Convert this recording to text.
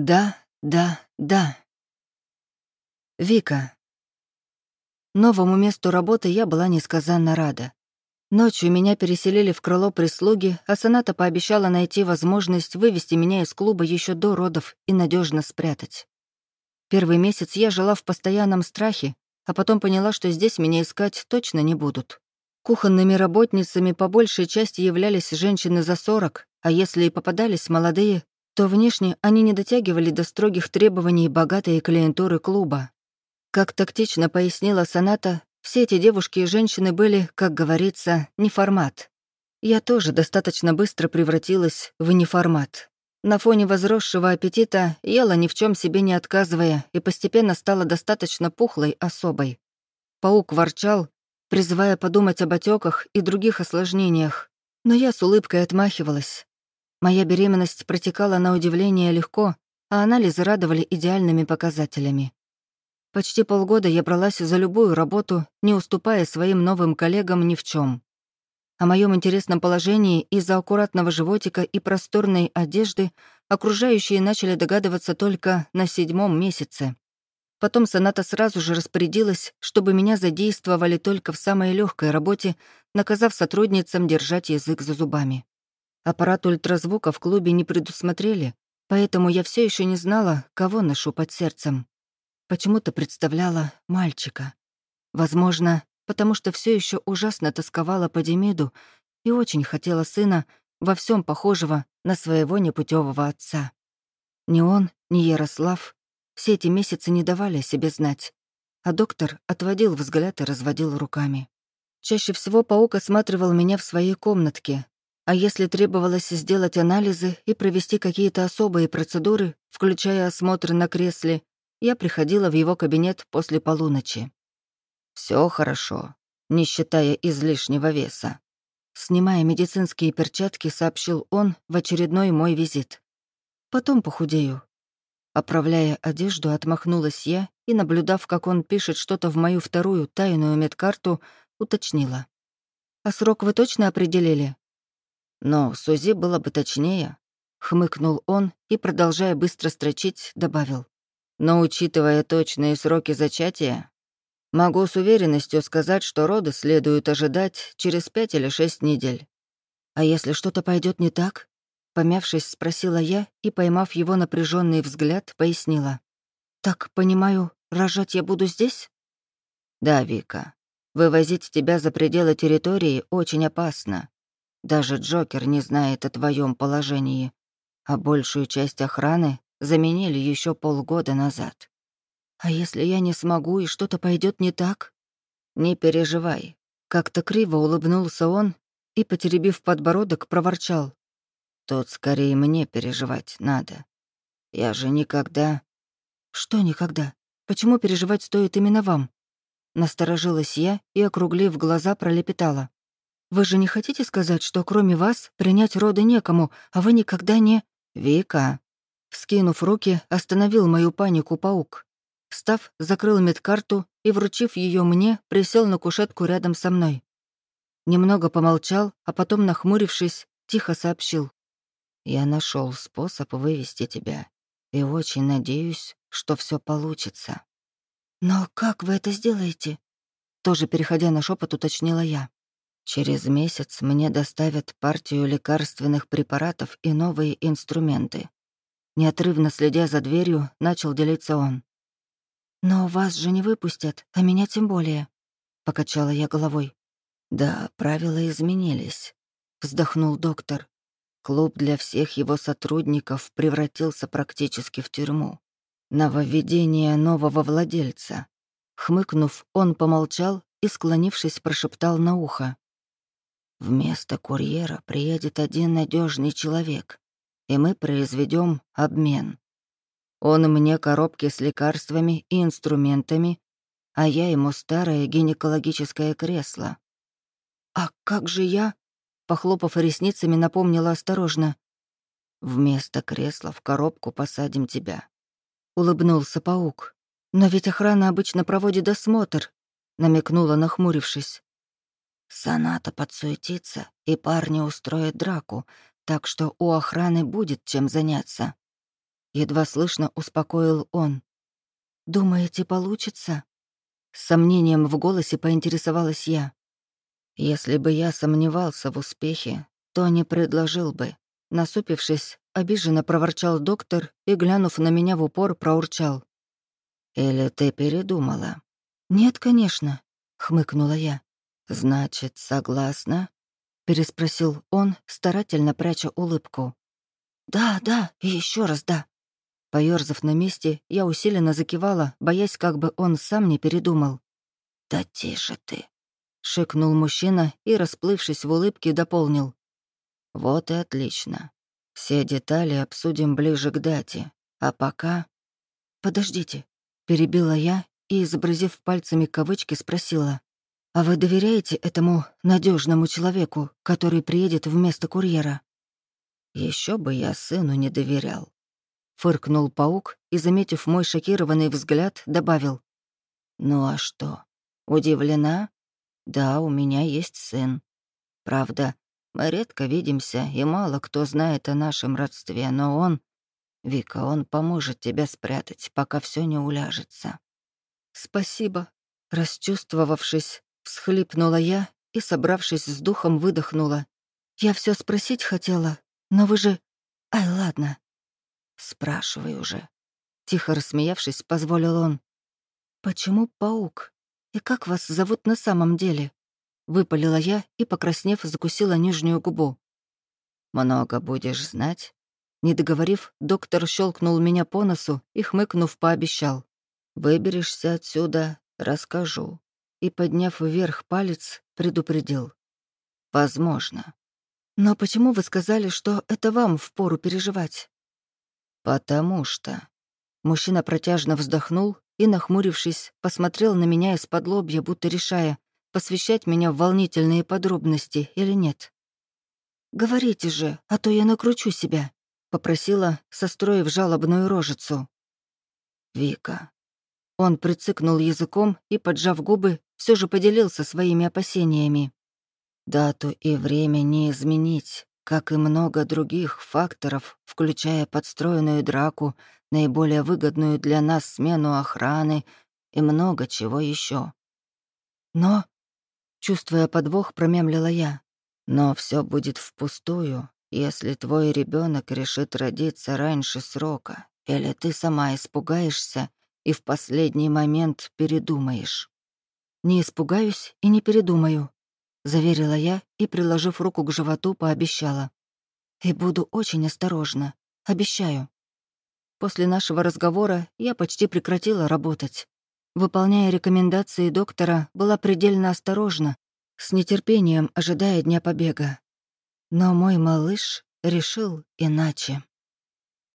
Да, да, да. Вика. Новому месту работы я была несказанно рада. Ночью меня переселили в крыло прислуги, а Соната пообещала найти возможность вывести меня из клуба еще до родов и надежно спрятать. Первый месяц я жила в постоянном страхе, а потом поняла, что здесь меня искать точно не будут. Кухонными работницами по большей части являлись женщины за 40, а если и попадались молодые, то внешне они не дотягивали до строгих требований богатой клиентуры клуба. Как тактично пояснила Соната, все эти девушки и женщины были, как говорится, не формат. Я тоже достаточно быстро превратилась в неформат. На фоне возросшего аппетита ела ни в чем себе не отказывая и постепенно стала достаточно пухлой особой. Паук ворчал, призывая подумать об отеках и других осложнениях, но я с улыбкой отмахивалась. Моя беременность протекала на удивление легко, а анализы радовали идеальными показателями. Почти полгода я бралась за любую работу, не уступая своим новым коллегам ни в чем. О моем интересном положении из-за аккуратного животика и просторной одежды окружающие начали догадываться только на седьмом месяце. Потом соната сразу же распорядилась, чтобы меня задействовали только в самой легкой работе, наказав сотрудницам держать язык за зубами. Аппарат ультразвука в клубе не предусмотрели, поэтому я все еще не знала, кого ношу под сердцем. Почему-то представляла мальчика. Возможно, потому что все еще ужасно тосковала по Демиду и очень хотела сына во всем похожего на своего непутевого отца. Ни он, ни Ярослав все эти месяцы не давали о себе знать, а доктор отводил взгляд и разводил руками. Чаще всего паук осматривал меня в своей комнатке, а если требовалось сделать анализы и провести какие-то особые процедуры, включая осмотр на кресле, я приходила в его кабинет после полуночи. Все хорошо, не считая излишнего веса. Снимая медицинские перчатки, сообщил он в очередной мой визит. Потом похудею. Оправляя одежду, отмахнулась я и, наблюдав, как он пишет что-то в мою вторую тайную медкарту, уточнила. «А срок вы точно определили?» Но с УЗИ было бы точнее, хмыкнул он и, продолжая быстро строчить, добавил. Но учитывая точные сроки зачатия, могу с уверенностью сказать, что роды следует ожидать через пять или шесть недель. А если что-то пойдет не так? Помявшись, спросила я и, поймав его напряженный взгляд, пояснила. «Так, понимаю, рожать я буду здесь?» «Да, Вика. Вывозить тебя за пределы территории очень опасно. Даже Джокер не знает о твоем положении, а большую часть охраны заменили еще полгода назад. А если я не смогу и что-то пойдет не так? Не переживай. Как-то криво улыбнулся он и, потеребив подбородок, проворчал. Тут скорее мне переживать надо. Я же никогда... Что никогда? Почему переживать стоит именно вам? Насторожилась я и, округлив глаза, пролепетала. Вы же не хотите сказать, что кроме вас принять роды некому, а вы никогда не... Вика. Вскинув руки, остановил мою панику паук. Встав, закрыл медкарту и, вручив ее мне, присел на кушетку рядом со мной. Немного помолчал, а потом, нахмурившись, тихо сообщил. «Я нашел способ вывести тебя, и очень надеюсь, что все получится». «Но как вы это сделаете?» Тоже переходя на шепот, уточнила я. Через месяц мне доставят партию лекарственных препаратов и новые инструменты. Неотрывно следя за дверью, начал делиться он. «Но вас же не выпустят, а меня тем более», — покачала я головой. «Да, правила изменились», — вздохнул доктор. Клуб для всех его сотрудников превратился практически в тюрьму. Нововведение нового владельца. Хмыкнув, он помолчал и, склонившись, прошептал на ухо. Вместо курьера приедет один надежный человек, и мы произведем обмен. Он мне коробки с лекарствами и инструментами, а я ему старое гинекологическое кресло. «А как же я?» — похлопав ресницами, напомнила осторожно. «Вместо кресла в коробку посадим тебя», — улыбнулся паук. «Но ведь охрана обычно проводит досмотр», — намекнула, нахмурившись. Соната подсуетится, и парни устроят драку, так что у охраны будет чем заняться. — едва слышно успокоил он. «Думаете, получится?» С сомнением в голосе поинтересовалась я. «Если бы я сомневался в успехе, то не предложил бы». Насупившись, обиженно проворчал доктор и, глянув на меня в упор, проурчал. «Или ты передумала?» «Нет, конечно», — хмыкнула я. «Значит, согласна?» — переспросил он, старательно пряча улыбку. «Да, да, и еще раз да». Поёрзав на месте, я усиленно закивала, боясь, как бы он сам не передумал. «Да тише ты», — шикнул мужчина и, расплывшись в улыбке, дополнил. «Вот и отлично. Все детали обсудим ближе к дате. А пока...» «Подождите», — перебила я и, изобразив пальцами кавычки, спросила. «А вы доверяете этому надежному человеку, который приедет вместо курьера?» Еще бы я сыну не доверял. Фыркнул паук и, заметив мой шокированный взгляд, добавил. «Ну а что, удивлена? Да, у меня есть сын. Правда, мы редко видимся, и мало кто знает о нашем родстве, но он... Вика, он поможет тебя спрятать, пока все не уляжется». «Спасибо», — расчувствовавшись, всхлипнула я и, собравшись с духом, выдохнула. «Я все спросить хотела, но вы же... Ай, ладно, «Спрашивай уже». Тихо рассмеявшись, позволил он. «Почему паук? И как вас зовут на самом деле?» Выпалила я и, покраснев, закусила нижнюю губу. «Много будешь знать?» Не договорив, доктор щелкнул меня по носу и, хмыкнув, пообещал. «Выберешься отсюда, расскажу». И, подняв вверх палец, предупредил. «Возможно». «Но почему вы сказали, что это вам впору переживать?» «Потому что...» Мужчина протяжно вздохнул и, нахмурившись, посмотрел на меня из-под лобья, будто решая, посвящать меня в волнительные подробности или нет. «Говорите же, а то я накручу себя», — попросила, состроив жалобную рожицу. «Вика». Он прицикнул языком и, поджав губы, все же поделился своими опасениями. «Дату и время не изменить, как и много других факторов, включая подстроенную драку, наиболее выгодную для нас смену охраны и много чего еще. Но, чувствуя подвох, промямлила я, но все будет впустую, если твой ребенок решит родиться раньше срока, или ты сама испугаешься и в последний момент передумаешь. Не испугаюсь и не передумаю, заверила я и, приложив руку к животу, пообещала. «И буду очень осторожна, обещаю». После нашего разговора я почти прекратила работать. Выполняя рекомендации доктора, была предельно осторожна, с нетерпением ожидая дня побега. Но мой малыш решил иначе.